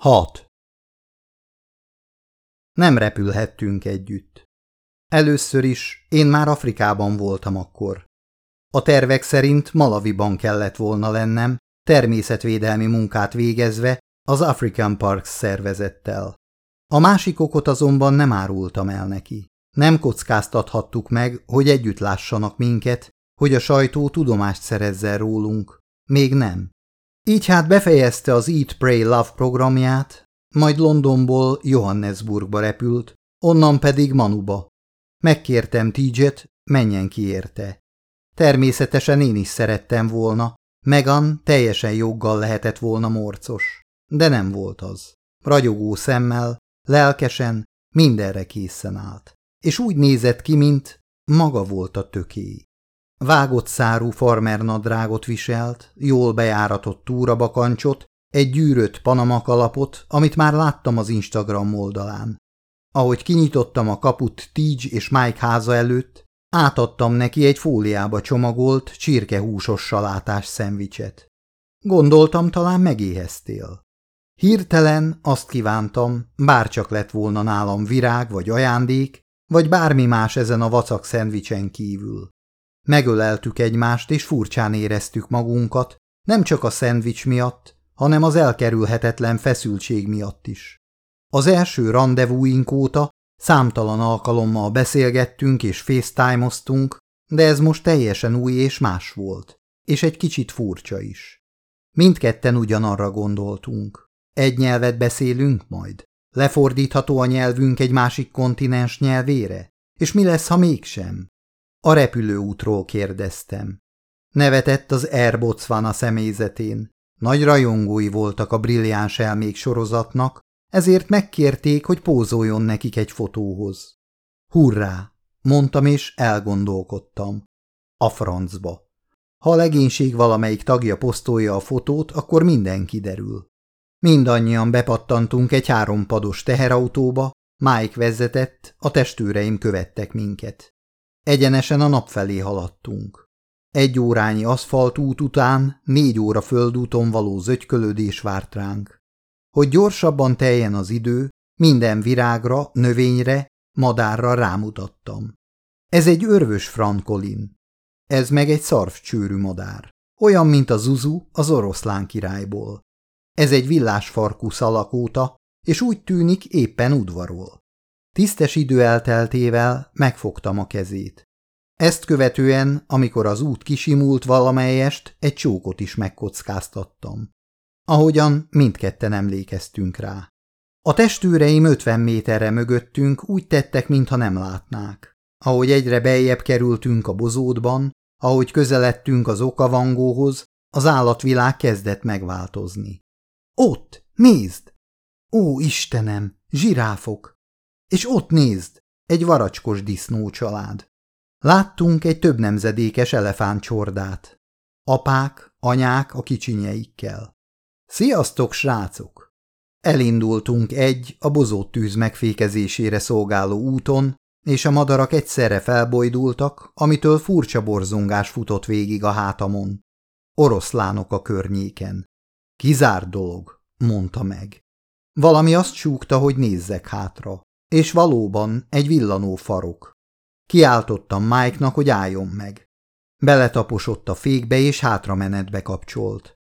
6. Nem repülhettünk együtt. Először is én már Afrikában voltam akkor. A tervek szerint Malaviban kellett volna lennem, természetvédelmi munkát végezve az African Parks szervezettel. A másik okot azonban nem árultam el neki. Nem kockáztathattuk meg, hogy együtt lássanak minket, hogy a sajtó tudomást szerezzen rólunk. Még nem. Így hát befejezte az Eat, Pray, Love programját, majd Londonból Johannesburgba repült, onnan pedig Manuba. Megkértem TJ-t, menjen ki érte. Természetesen én is szerettem volna, Megan teljesen joggal lehetett volna morcos, de nem volt az. Ragyogó szemmel, lelkesen, mindenre készen állt, és úgy nézett ki, mint maga volt a tökély. Vágott szárú farmernadrágot viselt, jól bejáratott túrabakancsot, egy gyűrött panama kalapot, amit már láttam az Instagram oldalán. Ahogy kinyitottam a kaput Tige és Mike háza előtt, átadtam neki egy fóliába csomagolt, csirkehúsos salátás szendvicset. Gondoltam, talán megéheztél. Hirtelen azt kívántam, bárcsak lett volna nálam virág vagy ajándék, vagy bármi más ezen a vacak szendvicsen kívül. Megöleltük egymást, és furcsán éreztük magunkat, nem csak a szendvics miatt, hanem az elkerülhetetlen feszültség miatt is. Az első rendezvúink óta számtalan alkalommal beszélgettünk és facetime de ez most teljesen új és más volt, és egy kicsit furcsa is. Mindketten ugyanarra gondoltunk. Egy nyelvet beszélünk majd? Lefordítható a nyelvünk egy másik kontinens nyelvére? És mi lesz, ha mégsem? A repülőútról kérdeztem. Nevetett az Air Botswana személyzetén. Nagy rajongói voltak a brilliáns elmék sorozatnak, ezért megkérték, hogy pózoljon nekik egy fotóhoz. Hurrá! mondtam és elgondolkodtam. A francba. Ha a legénység valamelyik tagja posztolja a fotót, akkor minden kiderül. Mindannyian bepattantunk egy hárompados teherautóba, Mike vezetett, a testőreim követtek minket. Egyenesen a nap felé haladtunk. Egy órányi aszfaltút után négy óra földúton való zögykölődés várt ránk. Hogy gyorsabban teljen az idő, minden virágra, növényre, madárra rámutattam. Ez egy örvös frankolin. Ez meg egy szarvcsőrű madár. Olyan, mint a zuzu az oroszlán királyból. Ez egy villásfarkú szalakóta, és úgy tűnik éppen udvarol. Tisztes idő elteltével megfogtam a kezét. Ezt követően, amikor az út kisimult valamelyest, egy csókot is megkockáztattam. Ahogyan mindketten emlékeztünk rá. A testőreim ötven méterre mögöttünk úgy tettek, mintha nem látnák. Ahogy egyre beljebb kerültünk a bozótban, ahogy közeledtünk az okavangóhoz, az állatvilág kezdett megváltozni. Ott, nézd! Ó, Istenem, zsiráfok! És ott nézd, egy varacskos disznócsalád. Láttunk egy több nemzedékes elefántcsordát. Apák, anyák a kicsinyeikkel. Sziasztok, srácok! Elindultunk egy a bozót tűz megfékezésére szolgáló úton, és a madarak egyszerre felbojdultak, amitől furcsa borzongás futott végig a hátamon. Oroszlánok a környéken. Kizár dolog, mondta meg. Valami azt súgta, hogy nézzek hátra, és valóban egy villanó farok. Kiáltottam Mike-nak, hogy álljon meg. Beletaposott a fékbe, és hátra menetbe kapcsolt.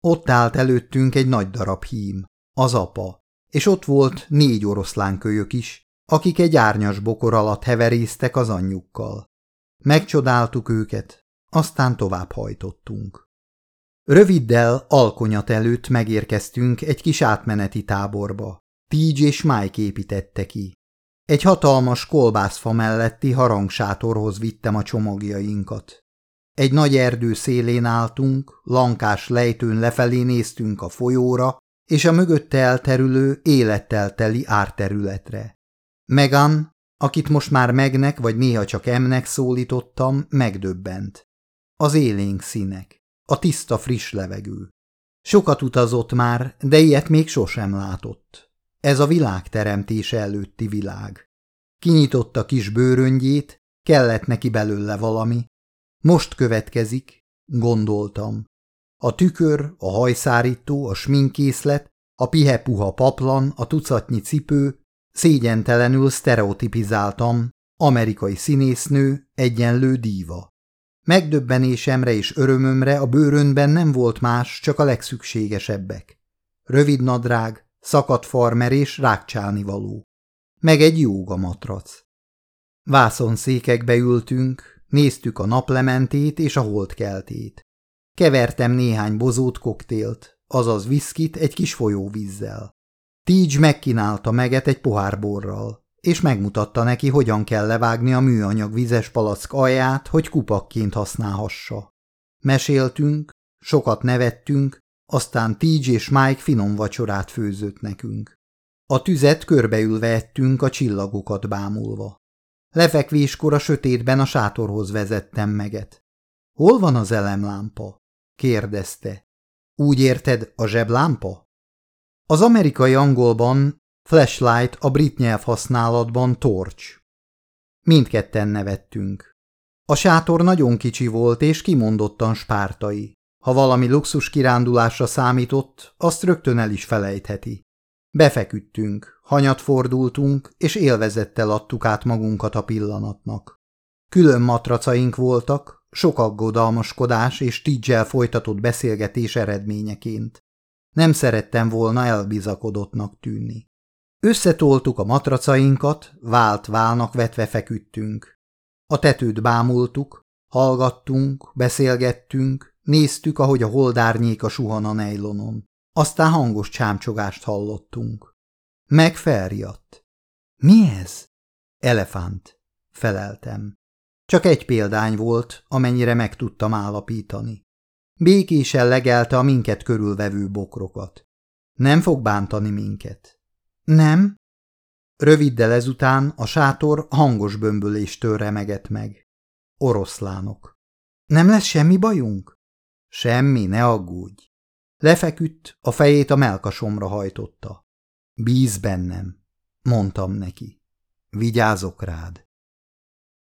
Ott állt előttünk egy nagy darab hím, az apa, és ott volt négy oroszlánkölyök is, akik egy árnyas bokor alatt heverésztek az anyjukkal. Megcsodáltuk őket, aztán tovább hajtottunk. Röviddel alkonyat előtt megérkeztünk egy kis átmeneti táborba. Tige és Mike építette ki. Egy hatalmas kolbászfa melletti harangsátorhoz vittem a csomagjainkat. Egy nagy erdő szélén álltunk, lankás lejtőn lefelé néztünk a folyóra, és a mögötte elterülő, élettel teli árterületre. Megan, akit most már megnek vagy néha csak emnek szólítottam, megdöbbent. Az élénk színek, a tiszta friss levegő. Sokat utazott már, de ilyet még sosem látott. Ez a világ teremtése előtti világ. Kinyitotta kis bőröngyét, kellett neki belőle valami. Most következik, gondoltam. A tükör, a hajszárító, a sminkészlet, A pihe-puha paplan, a tucatnyi cipő, szégyentelenül sztereotipizáltam, amerikai színésznő, egyenlő díva. Megdöbbenésemre és örömömre a bőrönben nem volt más, csak a legszükségesebbek. Rövid nadrág, szakadt farmer és rákcsálni való. Meg egy jóga matrac. Vászonszékekbe ültünk, néztük a naplementét és a holdkeltét. Kevertem néhány bozót koktélt, azaz viszkit egy kis folyóvízzel. Tígy megkínálta meget egy pohár borral, és megmutatta neki, hogyan kell levágni a műanyag vizes palack alját, hogy kupakként használhassa. Meséltünk, sokat nevettünk, aztán Tígy és Mike finom vacsorát főzött nekünk. A tüzet körbeülve ettünk a csillagokat bámulva. Lefekvéskor a sötétben a sátorhoz vezettem meget. – Hol van az elemlámpa? – kérdezte. – Úgy érted, a zseblámpa? Az amerikai angolban flashlight, a brit nyelv használatban torch. Mindketten nevettünk. A sátor nagyon kicsi volt és kimondottan spártai. Ha valami luxus kirándulásra számított, azt rögtön el is felejtheti. Befeküdtünk, hanyat fordultunk, és élvezettel adtuk át magunkat a pillanatnak. Külön matracaink voltak, sok aggodalmaskodás és tidzsel folytatott beszélgetés eredményeként. Nem szerettem volna elbizakodottnak tűnni. Összetoltuk a matracainkat, vált válnak vetve feküdtünk. A tetőt bámultuk, hallgattunk, beszélgettünk, néztük, ahogy a holdárnyéka suhan a nejlonon. Aztán hangos csámcsogást hallottunk. Meg felriadt. Mi ez? Elefánt, feleltem. Csak egy példány volt, amennyire meg tudtam állapítani. Békésen legelte a minket körülvevő bokrokat. Nem fog bántani minket. Nem? Röviddel ezután a sátor hangos bömböléstől remegett meg. Oroszlánok. Nem lesz semmi bajunk? Semmi, ne aggódj. Lefeküdt, a fejét a melkasomra hajtotta. Bíz bennem, mondtam neki. Vigyázok rád.